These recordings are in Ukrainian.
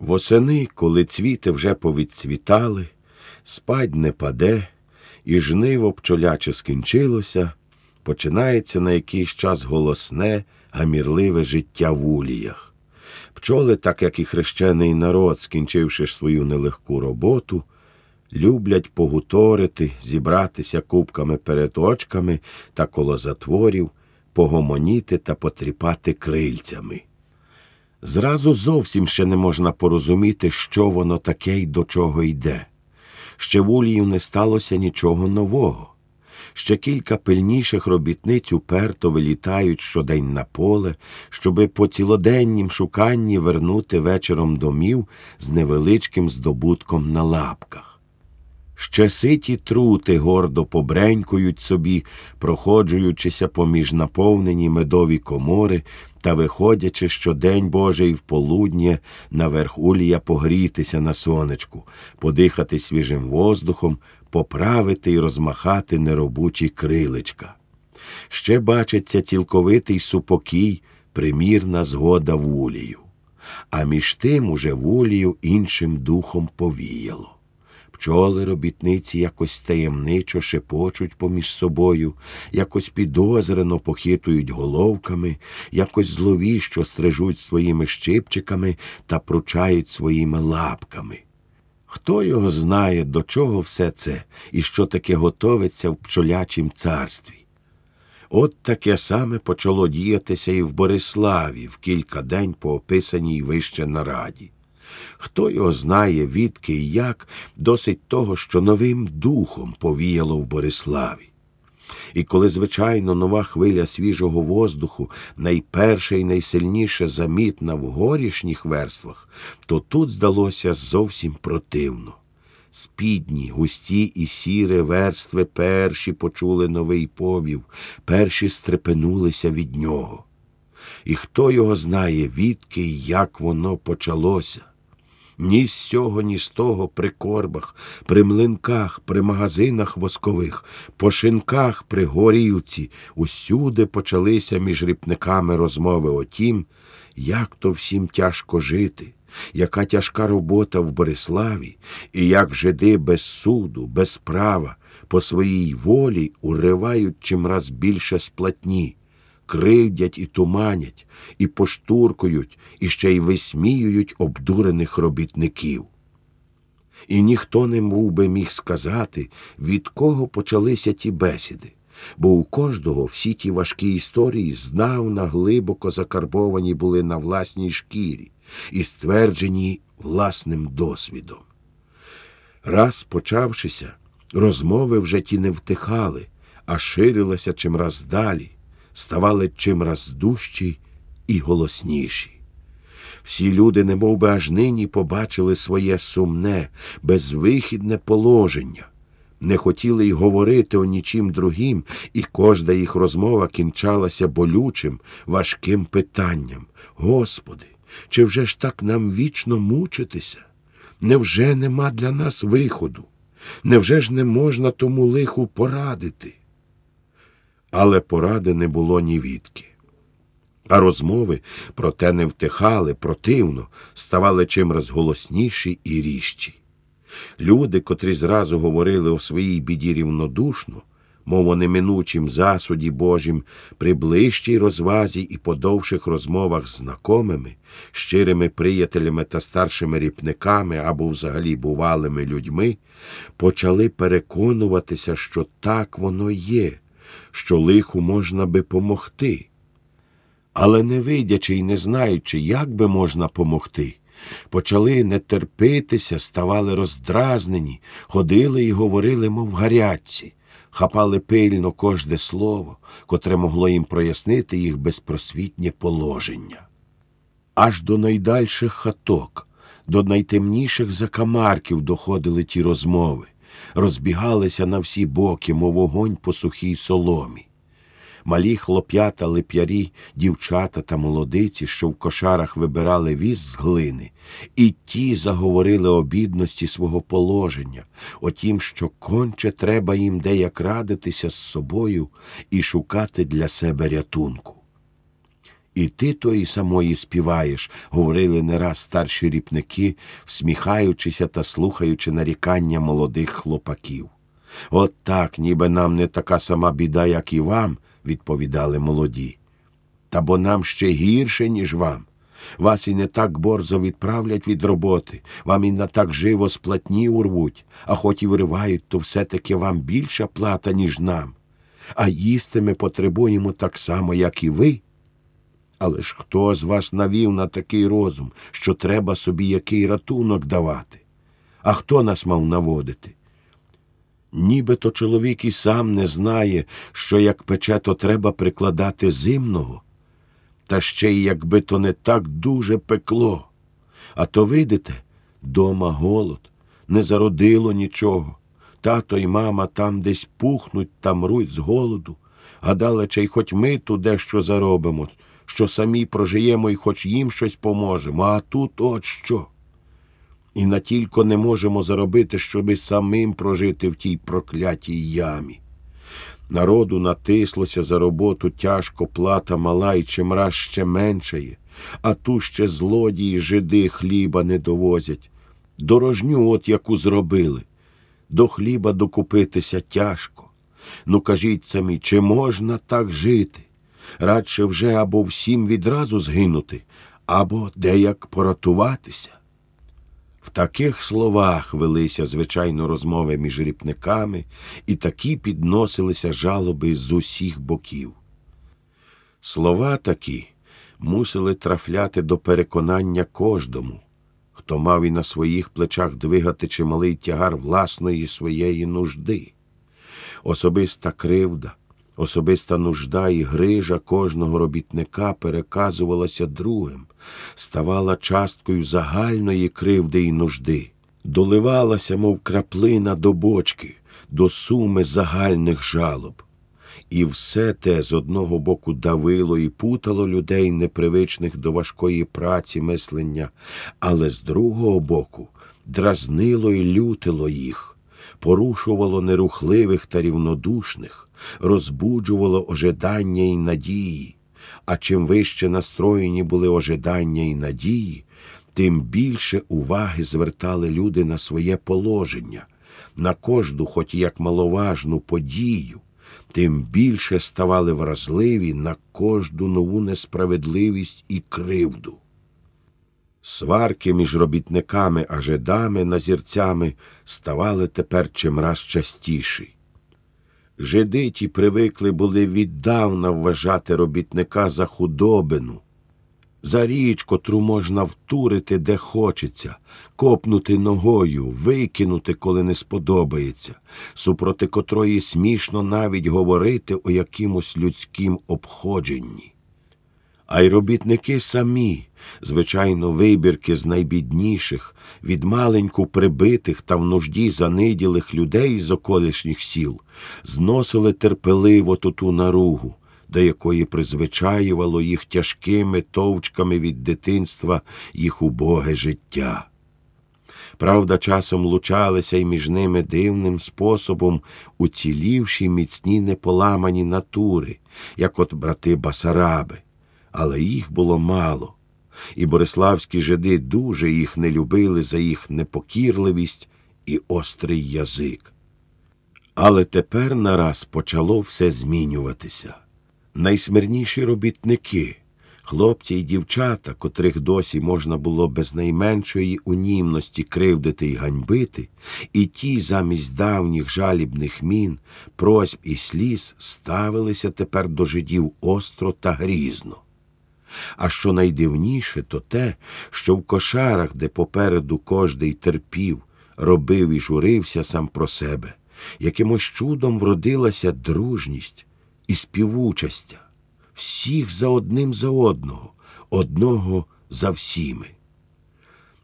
Восени, коли цвіти вже повідцвітали, спать не паде, і жниво пчоляче скінчилося, починається на якийсь час голосне, гамірливе життя в уліях. Пчоли, так як і хрещений народ, скінчивши свою нелегку роботу, люблять погуторити, зібратися кубками перед очками та коло затворів, погомоніти та потріпати крильцями. Зразу зовсім ще не можна порозуміти, що воно таке й до чого йде. Ще в Уліїв не сталося нічого нового. Ще кілька пильніших робітниць уперто вилітають щодень на поле, щоби по цілоденнім шуканні вернути вечором домів з невеличким здобутком на лапках. Ще ситі трути гордо побренькують собі, проходжуючися поміж наповнені медові комори та виходячи щодень Божий в полуднє наверх улія погрітися на сонечку, подихати свіжим воздухом, поправити й розмахати неробучі крилечка. Ще бачиться цілковитий супокій, примірна згода в улію. А між тим уже в улію іншим духом повіяло. Пчоли робітниці якось таємничо шепочуть поміж собою, якось підозрено похитують головками, якось зловіщо стрижуть своїми щипчиками та пручають своїми лапками. Хто його знає, до чого все це і що таке готовиться в пчолячім царстві? От таке саме почало діятися і в Бориславі в кілька день по описаній вище нараді. Хто його знає, відки і як, досить того, що новим духом повіяло в Бориславі. І коли, звичайно, нова хвиля свіжого воздуху найперше і найсильніше замітна в горішніх верствах, то тут здалося зовсім противно. Спідні, густі і сіре верстви перші почули новий повів, перші стрепенулися від нього. І хто його знає, відки і як воно почалося. Ні з сього, ні з того при корбах, при млинках, при магазинах воскових, по шинках, при горілці, усюди почалися між ріпниками розмови о тім, як то всім тяжко жити, яка тяжка робота в Бориславі, і як жиди без суду, без права, по своїй волі уривають чимраз більше сплатні кривдять і туманять, і поштуркують, і ще й висміюють обдурених робітників. І ніхто не мов би міг сказати, від кого почалися ті бесіди, бо у кожного всі ті важкі історії знавна глибоко закарбовані були на власній шкірі і стверджені власним досвідом. Раз почавшися, розмови вже ті не втихали, а ширилися чимраз далі, ставали чимраз дужчі і голосніші. Всі люди, немов би аж нині, побачили своє сумне, безвихідне положення, не хотіли й говорити о нічим другім, і кожна їх розмова кінчалася болючим, важким питанням Господи, чи вже ж так нам вічно мучитися? Невже нема для нас виходу? Невже ж не можна тому лиху порадити? Але поради не було ні відки. А розмови проте не втихали противно, ставали чимраз голосніші і ріжчі. Люди, котрі зразу говорили о своїй біді рівнодушно, мов о неминучім засуді Божім, при ближчій розвазі і подовших розмовах з знакомими, щирими приятелями та старшими ріпниками або взагалі бувалими людьми, почали переконуватися, що так воно є що лиху можна би помогти. Але не видячи й не знаючи, як би можна помогти, почали не терпитися, ставали роздразнені, ходили і говорили, мов гарячці, хапали пильно кожне слово, котре могло їм прояснити їх безпросвітнє положення. Аж до найдальших хаток, до найтемніших закамарків доходили ті розмови розбігалися на всі боки, мов вогонь по сухій соломі. Малі хлоп'ята, лип'ярі, дівчата та молодиці, що в кошарах вибирали віз з глини, і ті заговорили о бідності свого положення, о тім, що конче треба їм деяк радитися з собою і шукати для себе рятунку. І ти тої самої співаєш, говорили не раз старші ріпники, всміхаючися та слухаючи нарікання молодих хлопаків. От так, ніби нам не така сама біда, як і вам, відповідали молоді. Та бо нам ще гірше, ніж вам. Вас і не так борзо відправлять від роботи, вам і не так живо з платні урвуть, а хоч і виривають, то все-таки вам більша плата, ніж нам. А їсти ми потребуємо так само, як і ви. Але ж хто з вас навів на такий розум, що треба собі який ратунок давати? А хто нас мав наводити? Нібито чоловік і сам не знає, що як пече, то треба прикладати зимного, та ще й якби то не так дуже пекло. А то видите, дома голод, не зародило нічого. Тато й мама там десь пухнуть та мруть з голоду, гадали, чи й хоч ми тут дещо заробимо, що самі прожиємо і хоч їм щось поможемо, а тут от що. І на тільки не можемо заробити, щоби самим прожити в тій проклятій ямі. Народу натислося за роботу тяжко плата мала і чимраз ще меншає, а ту ще злодії жиди хліба не довозять. Дорожню от яку зробили. До хліба докупитися тяжко. Ну кажіть самі, чи можна так жити? Радше вже або всім відразу згинути, або деяк поратуватися. В таких словах велися, звичайно, розмови між ріпниками, і такі підносилися жалоби з усіх боків. Слова такі мусили трафляти до переконання кожному, хто мав і на своїх плечах двигати чималий тягар власної своєї нужди. Особиста кривда, особиста нужда і грижа кожного робітника переказувалася другим, ставала часткою загальної кривди і нужди, доливалася, мов краплина до бочки, до суми загальних жалоб. І все те з одного боку давило і путало людей, непривичних до важкої праці мислення, але з другого боку дразнило і лютило їх, порушувало нерухливих та рівнодушних, розбуджувало ожидання і надії. А чим вище настроєні були ожидання і надії, тим більше уваги звертали люди на своє положення, на кожну, хоч як маловажну подію тим більше ставали вразливі на кожну нову несправедливість і кривду. Сварки між робітниками а жидами назірцями ставали тепер чимраз частіші. Жиди ті привикли були віддавна вважати робітника за худобину, за річ, котру можна втурити, де хочеться, копнути ногою, викинути, коли не сподобається, супроти котрої смішно навіть говорити о якимось людськім обходженні. А й робітники самі, звичайно, вибірки з найбідніших, від маленьку прибитих та в нужді заниділих людей з околишніх сіл, зносили терпеливо ту наругу, до якої призвичаювало їх тяжкими товчками від дитинства їх убоге життя. Правда, часом лучалися й між ними дивним способом уцілівші міцні неполамані натури, як от брати Басараби, але їх було мало, і бориславські жиди дуже їх не любили за їх непокірливість і острий язик. Але тепер нараз почало все змінюватися найсмирніші робітники, хлопці й дівчата, котрих досі можна було без найменшої унімності кривдити й ганьбити, і ті замість давніх жалібних мін, просьб і сліз ставилися тепер до жидів остро та грізно. А що найдивніше, то те, що в кошарах, де попереду кожний терпів, робив і журився сам про себе, якимось чудом вродилася дружність, і співучастя, всіх за одним за одного, одного за всіми.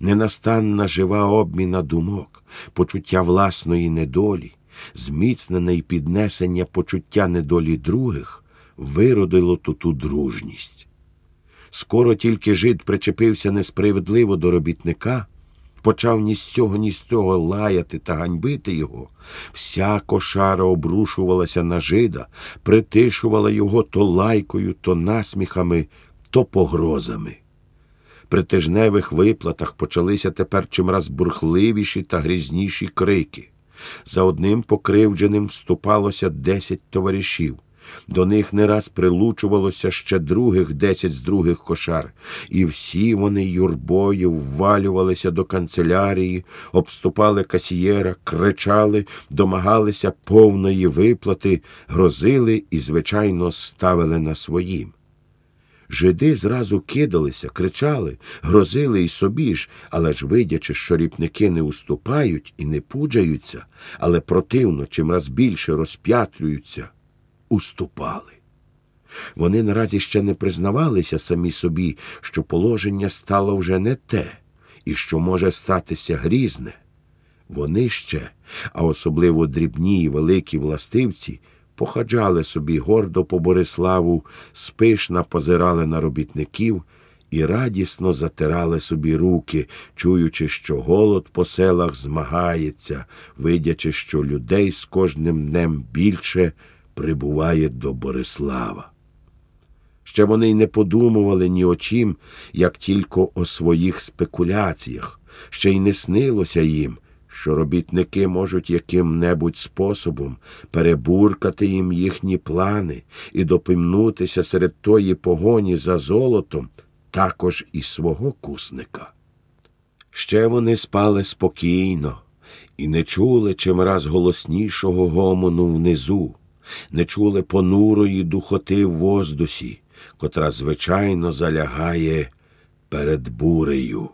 Ненастанна жива обміна думок, почуття власної недолі, зміцнене й піднесення почуття недолі других виродило ту дружність. Скоро тільки жид причепився несправедливо до робітника почав ні з цього, ні з того лаяти та ганьбити його, вся кошара обрушувалася на жида, притишувала його то лайкою, то насміхами, то погрозами. При тижневих виплатах почалися тепер чимраз бурхливіші та грізніші крики. За одним покривдженим вступалося десять товаришів. До них не раз прилучувалося ще других десять з других кошар, і всі вони юрбою ввалювалися до канцелярії, обступали касієра, кричали, домагалися повної виплати, грозили і, звичайно, ставили на своїм. Жиди зразу кидалися, кричали, грозили й собі ж, але ж, видячи, що ріпники не уступають і не пуджаються, але противно чимраз більше розп'ятрюються, уступали. Вони наразі ще не признавалися самі собі, що положення стало вже не те, і що може статися грізне. Вони ще, а особливо дрібні і великі властивці, походжали собі гордо по Бориславу, спишна позирали на робітників і радісно затирали собі руки, чуючи, що голод по селах змагається, видячи, що людей з кожним днем більше прибуває до Борислава. Ще вони й не подумували ні о чим, як тільки о своїх спекуляціях, ще й не снилося їм, що робітники можуть яким-небудь способом перебуркати їм їхні плани і допимнутися серед тої погоні за золотом також і свого кусника. Ще вони спали спокійно і не чули чимраз голоснішого гомону внизу, не чули понурої духоти в воздусі, котра звичайно залягає перед бурею.